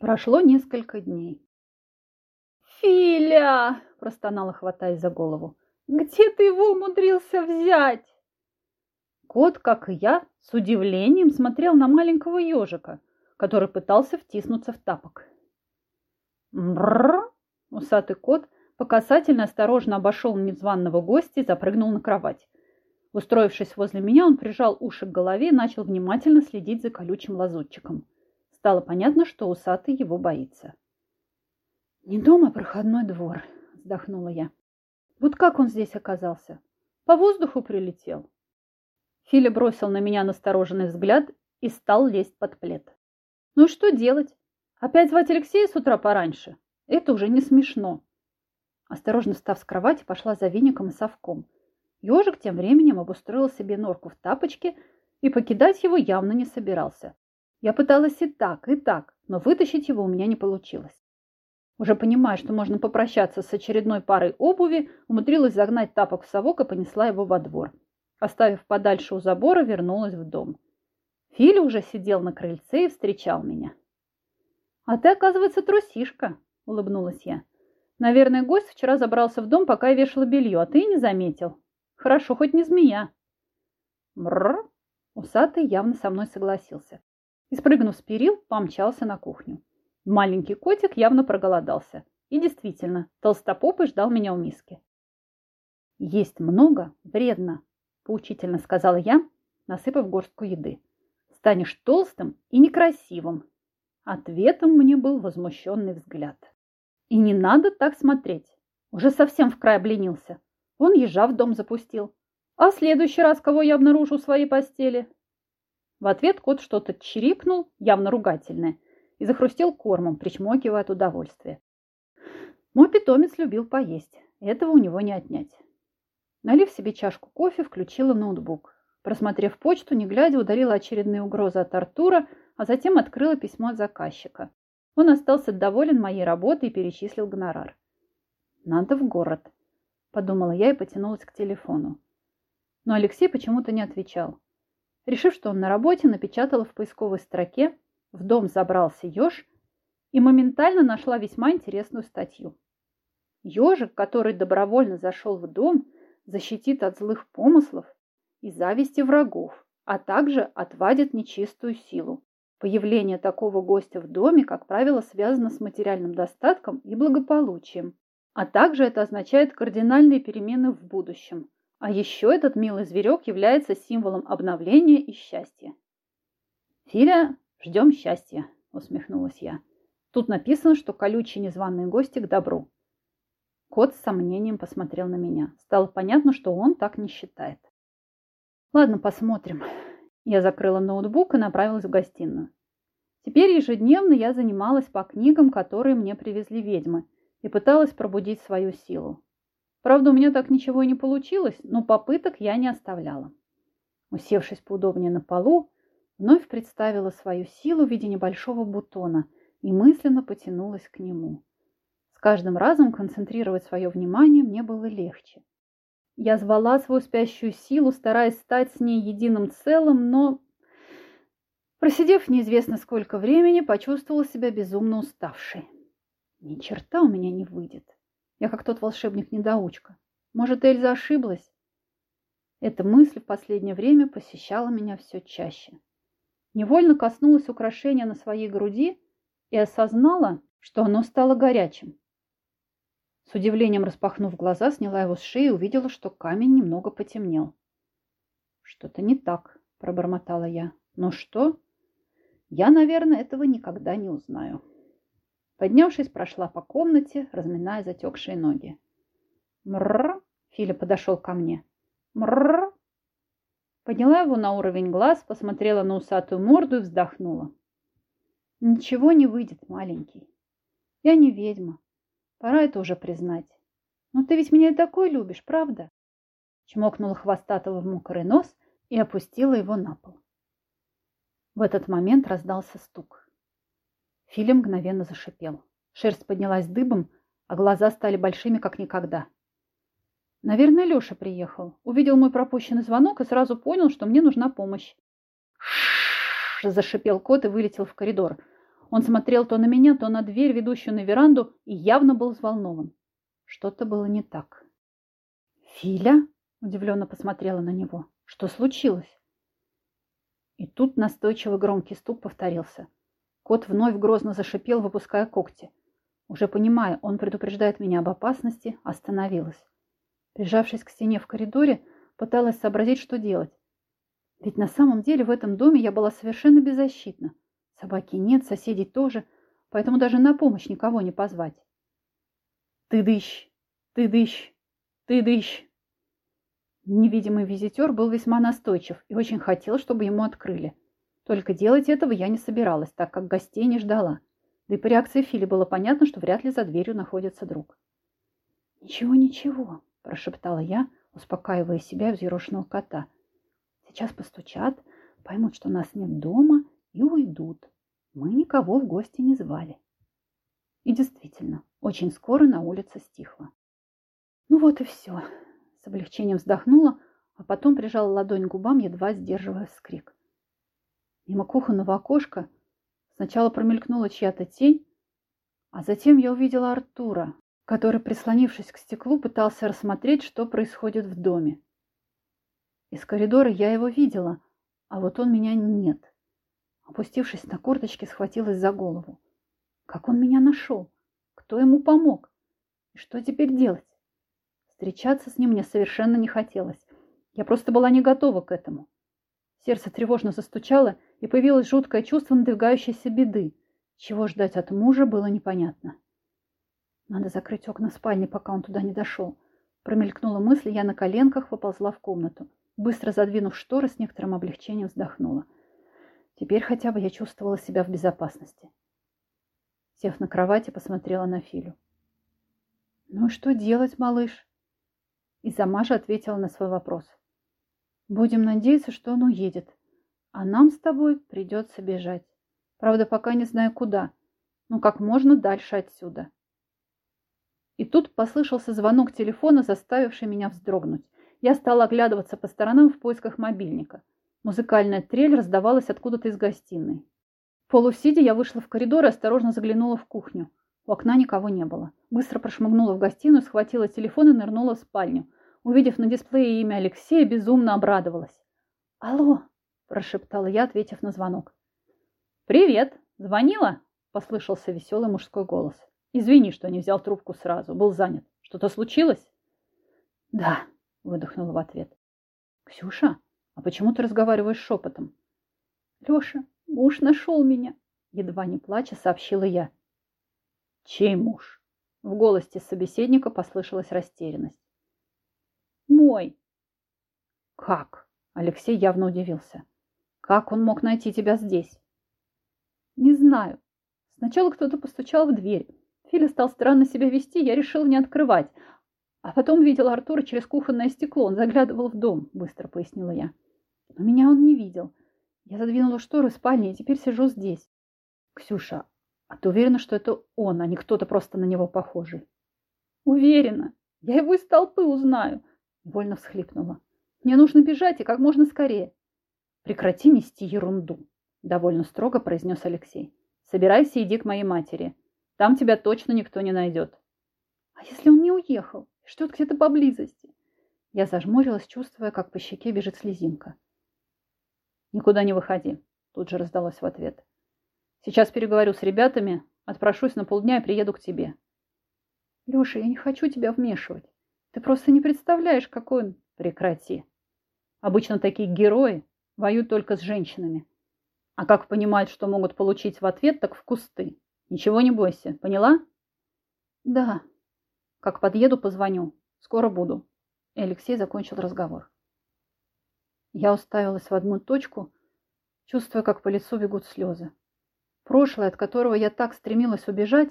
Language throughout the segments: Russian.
Прошло несколько дней. «Филя!» – простонала, хватаясь за голову. «Где ты его умудрился взять?» Кот, как и я, с удивлением смотрел на маленького ежика, который пытался втиснуться в тапок. «Брррр!» – усатый кот по касательно осторожно обошел незваного гостя и запрыгнул на кровать. Устроившись возле меня, он прижал уши к голове и начал внимательно следить за колючим лазутчиком. Стало понятно, что усатый его боится. «Не дома, проходной двор», — вздохнула я. «Вот как он здесь оказался? По воздуху прилетел?» Филя бросил на меня настороженный взгляд и стал лезть под плед. «Ну и что делать? Опять звать Алексея с утра пораньше? Это уже не смешно». Осторожно встав с кровати, пошла за веником и совком. Ежик тем временем обустроил себе норку в тапочке и покидать его явно не собирался. Я пыталась и так, и так, но вытащить его у меня не получилось. Уже понимая, что можно попрощаться с очередной парой обуви, умудрилась загнать тапок в совок и понесла его во двор. Оставив подальше у забора, вернулась в дом. Филя уже сидел на крыльце и встречал меня. «А ты, оказывается, трусишка», — улыбнулась я. «Наверное, гость вчера забрался в дом, пока я вешала белье, а ты и не заметил. Хорошо, хоть не змея». «Мрррр!» Усатый явно со мной согласился. И, спрыгнув с перил, помчался на кухню. Маленький котик явно проголодался. И действительно, толстопопый ждал меня у миски. «Есть много, вредно», – поучительно сказала я, насыпав горстку еды. «Станешь толстым и некрасивым». Ответом мне был возмущенный взгляд. «И не надо так смотреть. Уже совсем в край обленился. Он ежа в дом запустил. А в следующий раз кого я обнаружу в своей постели?» В ответ кот что-то чирикнул, явно ругательное – и захрустел кормом, причмокивая от удовольствия. Мой питомец любил поесть, этого у него не отнять. Налив себе чашку кофе, включила ноутбук. Просмотрев почту, не глядя, удалила очередные угрозы от Артура, а затем открыла письмо от заказчика. Он остался доволен моей работой и перечислил гонорар. «Надо в город», – подумала я и потянулась к телефону. Но Алексей почему-то не отвечал. Решив, что он на работе, напечатала в поисковой строке в дом забрался еж и моментально нашла весьма интересную статью. Ежик, который добровольно зашел в дом, защитит от злых помыслов и зависти врагов, а также отвадит нечистую силу. Появление такого гостя в доме, как правило, связано с материальным достатком и благополучием. А также это означает кардинальные перемены в будущем. А еще этот милый зверек является символом обновления и счастья. Филя «Ждем счастья», — усмехнулась я. Тут написано, что колючие незваные гости к добру. Кот с сомнением посмотрел на меня. Стало понятно, что он так не считает. Ладно, посмотрим. Я закрыла ноутбук и направилась в гостиную. Теперь ежедневно я занималась по книгам, которые мне привезли ведьмы, и пыталась пробудить свою силу. Правда, у меня так ничего и не получилось, но попыток я не оставляла. Усевшись поудобнее на полу, Вновь представила свою силу в виде небольшого бутона и мысленно потянулась к нему. С каждым разом концентрировать свое внимание мне было легче. Я звала свою спящую силу, стараясь стать с ней единым целым, но, просидев неизвестно сколько времени, почувствовала себя безумно уставшей. Ни черта у меня не выйдет. Я как тот волшебник-недоучка. Может, Эльза ошиблась? Эта мысль в последнее время посещала меня все чаще. Невольно коснулась украшения на своей груди и осознала, что оно стало горячим. С удивлением распахнув глаза, сняла его с шеи и увидела, что камень немного потемнел. «Что-то не так», – пробормотала я. «Но что?» «Я, наверное, этого никогда не узнаю». Поднявшись, прошла по комнате, разминая затекшие ноги. «Мрррр!» – Филя подошел ко мне. «Мрррр!» Подняла его на уровень глаз, посмотрела на усатую морду и вздохнула. Ничего не выйдет, маленький. Я не ведьма. Пора это уже признать. Но ты ведь меня и такой любишь, правда? Чмокнула хвостатого в мокрый нос и опустила его на пол. В этот момент раздался стук. Филим мгновенно зашипел. Шерсть поднялась дыбом, а глаза стали большими, как никогда. Наверное, Леша приехал. Увидел мой пропущенный звонок и сразу понял, что мне нужна помощь. Ш зашипел кот и вылетел в коридор. Он смотрел то на меня, то на дверь, ведущую на веранду, и явно был взволнован. Что-то было не так. «Филя?» – удивленно посмотрела на него. «Что случилось?» И тут настойчивый громкий стук повторился. Кот вновь грозно зашипел, выпуская когти. Уже понимая, он предупреждает меня об опасности, остановилась. Прижавшись к стене в коридоре, пыталась сообразить, что делать. Ведь на самом деле в этом доме я была совершенно беззащитна. Собаки нет, соседей тоже, поэтому даже на помощь никого не позвать. Ты дыщ, ты дыщ, ты дыщ. Невидимый визитер был весьма настойчив и очень хотел, чтобы ему открыли. Только делать этого я не собиралась, так как гостей не ждала. Да и по реакции Фили было понятно, что вряд ли за дверью находится друг. «Ничего, ничего», – прошептала я, успокаивая себя и взъерошенного кота. «Сейчас постучат, поймут, что нас нет дома и уйдут. Мы никого в гости не звали». И действительно, очень скоро на улице стихло. Ну вот и все. С облегчением вздохнула, а потом прижала ладонь к губам, едва сдерживая вскрик. Мимо кухонного окошка сначала промелькнула чья-то тень, а затем я увидела Артура, который, прислонившись к стеклу, пытался рассмотреть, что происходит в доме. Из коридора я его видела, а вот он меня нет. Опустившись на корточки, схватилась за голову. Как он меня нашел? Кто ему помог? И что теперь делать? Встречаться с ним мне совершенно не хотелось. Я просто была не готова к этому. Сердце тревожно застучало, и появилось жуткое чувство надвигающейся беды. Чего ждать от мужа было непонятно. Надо закрыть окна спальни, пока он туда не дошел. Промелькнула мысль, я на коленках поползла в комнату. Быстро задвинув шторы, с некоторым облегчением вздохнула. Теперь хотя бы я чувствовала себя в безопасности. Сев на кровати, посмотрела на Филю. «Ну и что делать, малыш?» И Замажа ответила на свой вопрос. «Будем надеяться, что он уедет, а нам с тобой придется бежать. Правда, пока не знаю куда, но как можно дальше отсюда». И тут послышался звонок телефона, заставивший меня вздрогнуть. Я стала оглядываться по сторонам в поисках мобильника. Музыкальная трель раздавалась откуда-то из гостиной. Полусидя я вышла в коридор и осторожно заглянула в кухню. У окна никого не было. Быстро прошмыгнула в гостиную, схватила телефон и нырнула в спальню. Увидев на дисплее имя Алексея, безумно обрадовалась. «Алло!» – прошептала я, ответив на звонок. «Привет! Звонила?» – послышался веселый мужской голос. Извини, что не взял трубку сразу, был занят. Что-то случилось? Да, выдохнула в ответ. Ксюша, а почему ты разговариваешь шепотом? Леша, муж нашел меня, едва не плача сообщила я. Чей муж? В голосе собеседника послышалась растерянность. Мой. Как? Алексей явно удивился. Как он мог найти тебя здесь? Не знаю. Сначала кто-то постучал в дверь. Филя стал странно себя вести, я решил не открывать. А потом видел Артура через кухонное стекло. Он заглядывал в дом, быстро пояснила я. Но меня он не видел. Я задвинула шторы в спальне и теперь сижу здесь. Ксюша, а ты уверена, что это он, а не кто-то просто на него похожий? Уверена. Я его из толпы узнаю. Вольно всхлипнула. Мне нужно бежать и как можно скорее. Прекрати нести ерунду, довольно строго произнес Алексей. Собирайся и иди к моей матери. Там тебя точно никто не найдет. А если он не уехал? Ждет где-то поблизости? Я зажмурилась, чувствуя, как по щеке бежит слезинка. Никуда не выходи, тут же раздалось в ответ. Сейчас переговорю с ребятами, отпрошусь на полдня и приеду к тебе. Леша, я не хочу тебя вмешивать. Ты просто не представляешь, какой он... Прекрати. Обычно такие герои воюют только с женщинами. А как понимают, что могут получить в ответ, так в кусты. Ничего не бойся, поняла? Да. Как подъеду, позвоню. Скоро буду. И Алексей закончил разговор. Я уставилась в одну точку, чувствуя, как по лицу бегут слезы. Прошлое, от которого я так стремилась убежать,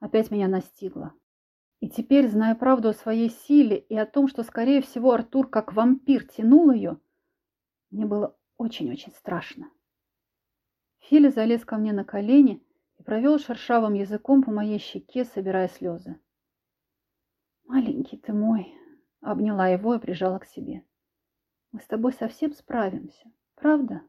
опять меня настигло. И теперь, зная правду о своей силе и о том, что, скорее всего, Артур как вампир тянул ее, мне было очень-очень страшно. Филя залез ко мне на колени и провел шершавым языком по моей щеке, собирая слезы. «Маленький ты мой!» — обняла его и прижала к себе. «Мы с тобой совсем справимся, правда?»